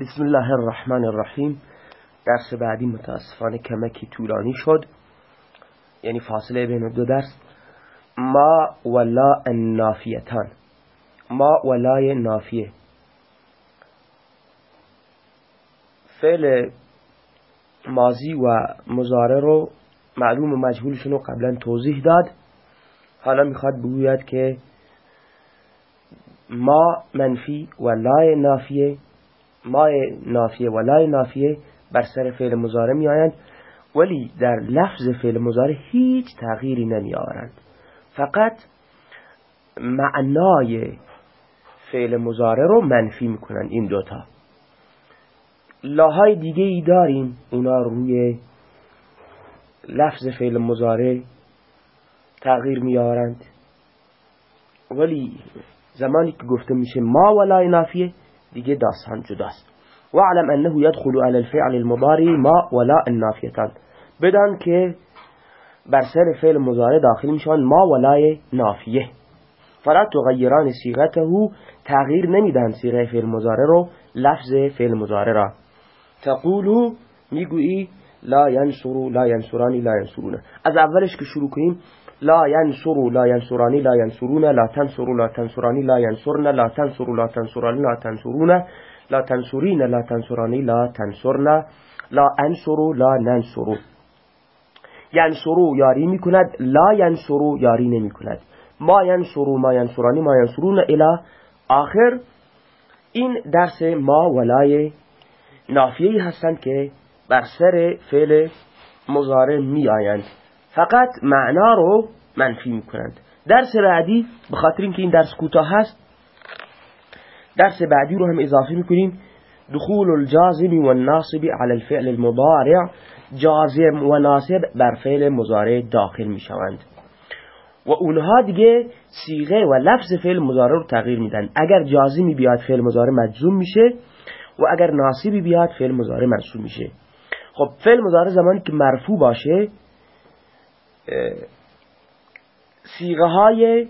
بسم الله الرحمن الرحیم. درس بعدی متاسفانه کمکی طولانی شد. یعنی فاصله بین دو درس. ما ولا النافیتان. ما ولای نافیه. فعل ماضی و مزاره رو معلوم و مجهولشون رو قبلا توضیح داد. حالا می‌خواد بگوید که ما منفی و لای نافیه. ما نافیه و لای نافیه بر سر فعل مزاره می آیند ولی در لفظ فعل مزاره هیچ تغییری نمی آورند فقط معنای فعل مزاره رو منفی می‌کنن این دوتا لاهای دیگه ای داریم. اونا روی لفظ فعل مزاره تغییر میارند ولی زمانی که گفته میشه ما ولای نافیه دیگه داستان جداست. واعلم انه يدخل على الفعل المضارع ما ولا النافیتان. بدان که بر سر فعل مضارع داخل میشن ما ولای نافیه. فلا تغیران صيغته تغییر نمیدن صيغه فعل مضارع رو لفظ فعل مضارع را. تقول می‌گویی لا ينصر لا ينصرانی لا ينصرون از اولش که شروع کنیم لا ينصر لا ينصرانی لا ينصرون لا تنصر لا تنصرانی لا ينصرن لا تنصر لا تنصرانی لا تنصرون لا تنصرین لا تنصرانی لا تنصرن لا انصر لا ننصر ینصرو یاری می‌کند لا ینصرو یاری نمی‌کند. ما ینصرو ما ینصرانی ما ینصرون الى آخر. این درس ما ولای نافیهی هستند که بر سر فعل مضارع می آیند فقط معنا رو منفی می‌کنند. درس بعدی به خاطر اینکه این درس کوتاه هست درس بعدی رو هم اضافه می‌کنیم. دخول الجازم والناصب على الفعل المضارع. جازم و ناصب بر فعل مضارع داخل می‌شوند. و اونها دیگه سیغه و لفظ فعل مضارع رو تغییر میدن. اگر جازمی بیاد فعل مضارع مجزوم میشه. و اگر ناصبی بیاد فعل مضارع منصوب میشه. خب فعل مضارع زمانی که مرفوع باشه سیغه های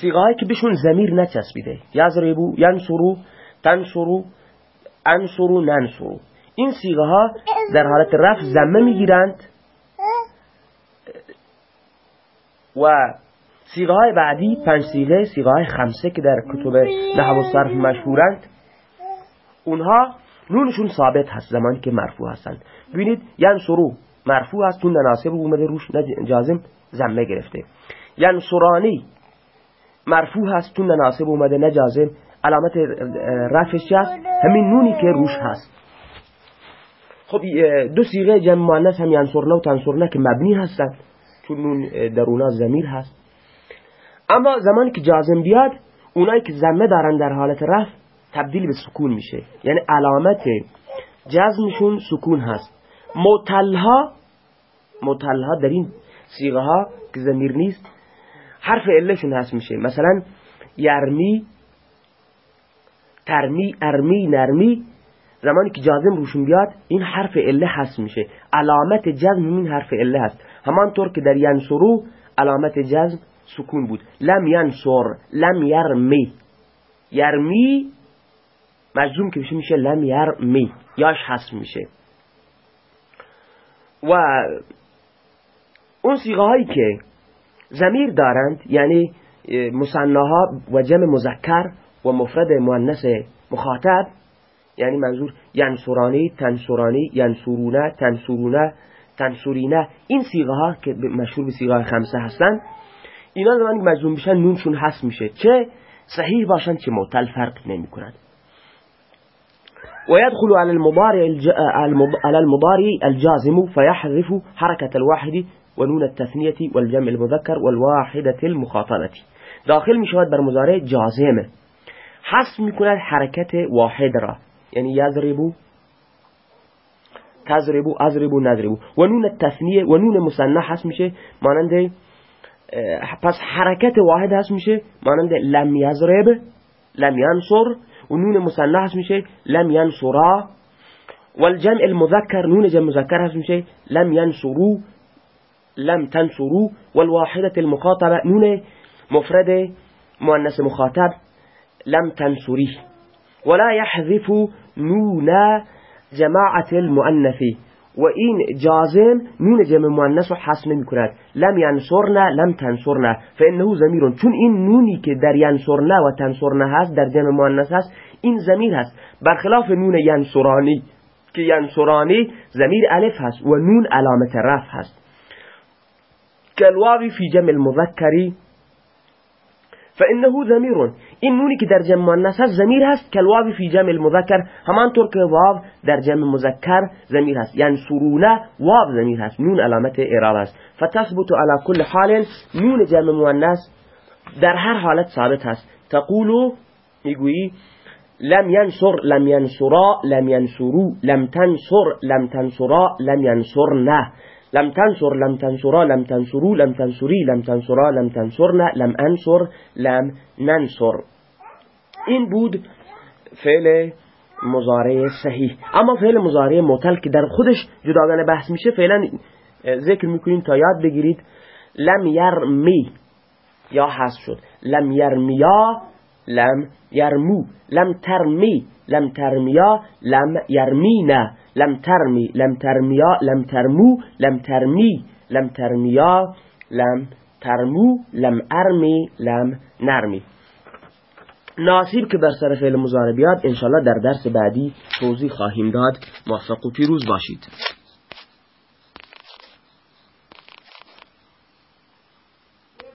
سیغه هایی که بهشون زمیر نچسبیده. یزربو ینصرو تنصرو انصرو ننصرو. این سیغه ها در حالت رفع زمه می‌گیرند. و سیغه های بعدی پنج سیغه سیغه های خمسه که در کتب نحو و صرف مشهورند. اونها نونشون ثابت هست زمانی که مرفوع هستند. ببینید ینصرو مرفوع هست تون نناسب اومده روش جازم زمه گرفته. ینصرانی مرفوع هست تون نناسب اومده نجازم علامت رفعش هست؟ همین نونی که روش هست. خب دو سیغه جمع مؤنث هم ینصرنا و تنصرنا که مبنی هستن. چون نون در اونا زمیر هست. اما زمانی که جازم بیاد اونایی که زمه دارن در حالت رفع تبدیل به سکون میشه. یعنی علامت جزمشون سکون هست. متلها متلها در این سیغه ها که زمیر نیست حرف علشون هست میشه. مثلا یرمی ترمی ارمی نرمی زمانی که جازم روشون بیاد این حرف عله هست میشه. علامت جزم این حرف عله هست. همانطور که در ینصرو علامت جزم سکون بود. لم ینصر لم یرمی. یرمی مجزوم که بشه میشه لم یرمی. یاش هست میشه. و اون سیغه هایی که زمیر دارند یعنی مصنعها و جمع مذکر و مفرد مؤنث مخاطب یعنی منظور ینصرانی تنصرانی ینصرونه تنصرونه تنصرینه این سیغه ها که مشهور به سیغه خمسه هستن اینا زمانی که مجزوم بشن نونشون حس میشه. چه؟ صحیح باشن چه معتل فرق نمی کنند ويدخل على المضارع الج... على المضارع الجازم فيحذف حركة الواحد ونون التثنية والجمع المذكر والواحدة المخاطبة. داخل میشود بر مضارع جازمه حذف میکند حرکت واحد را. یعنی یضربو تضربو اضربو نضربو و نون التثنیه و نون مثنى حذف میشه مانند پس حرکت واحد هست میشه لم یضرب لم ینصر ونون مصنع اسم شيء لم ينصرا. والجمع المذكر نون جمع مذكر اسم شيء لم ينصرو لم تنصرو والواحدة المخاطبة نون مفردة مؤنث مخاطب لم تنصري. ولا يحذف نون جماعة المؤنث. و این جازم نون جمع مؤنث رو حذف نمی کند لم ینصرن لم تنصرن فانه ضمیر چون این نونی که در ینصرن و تنصرن هست در جمع مؤنث هست این ضمیر هست. برخلاف نون ینصرانی که ینصرانی ضمیر الف هست و نون علامت رفع هست. کالواوی فی جمع المذکری. فانه ضمیر این نونی که در جمع مؤنث هست ضمیر هست کلواو فی جمع المذکر همانطور که واو در جمع مذکر ضمیر هست. یعنی سرونه واو ضمیر هست. نون علامت اعراب است فتثبت على كل حال نون جمع مؤنث در هر حالت ثابت هست. تقول می‌گویی لم ينصر لم ينصرا لم ينصروا لم تنصر لم تنصرا لم ينصرنه لم تنصر لم تنصرا لم تنصروا لم تنصری لم تنصرا لم تنصرن لم انصر لم ننصر این بود فعل مزارع صحیح. اما فعل مزارع معتل که در خودش جداگانه بحث میشه فعلا ذکر می‌کنیم تا یاد بگیرید لم یرمی یا حذف شد. لم یرمیا لم یرمو لم ترمی لم ترمیا لم یرمینا لم ترمی لم ترمیا لم ترمو لم ترمی لم ترمیا لم ترمو لم ارمی لم نرمی ناصیب که بر سر فعل مضارع بیاد انشالله در درس بعدی توضیح خواهیم داد موفق و پیروز باشید